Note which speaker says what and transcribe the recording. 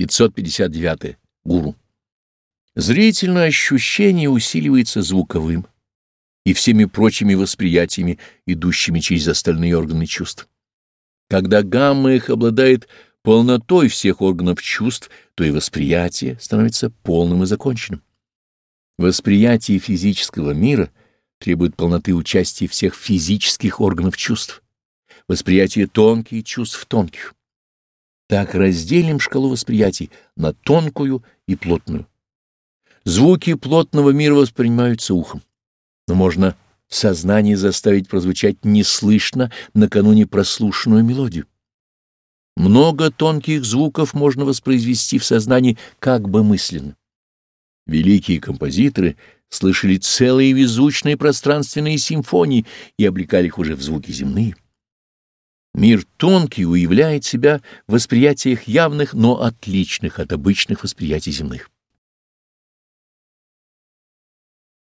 Speaker 1: 559. Гуру. Зрительное ощущение усиливается звуковым и всеми прочими восприятиями, идущими через остальные органы чувств. Когда гамма их обладает полнотой всех органов чувств, то и восприятие становится полным и законченным. Восприятие физического мира требует полноты участия всех физических органов чувств, восприятие тонких чувств тонких. Так разделим шкалу восприятий на тонкую и плотную. Звуки плотного мира воспринимаются ухом, но можно в сознании заставить прозвучать неслышно накануне прослушанную мелодию. Много тонких звуков можно воспроизвести в сознании как бы мысленно. Великие композиторы слышали целые везучные пространственные симфонии и облекали их уже в звуки земные. Мир тонкий уявляет себя в восприятиях явных, но отличных от обычных восприятий земных.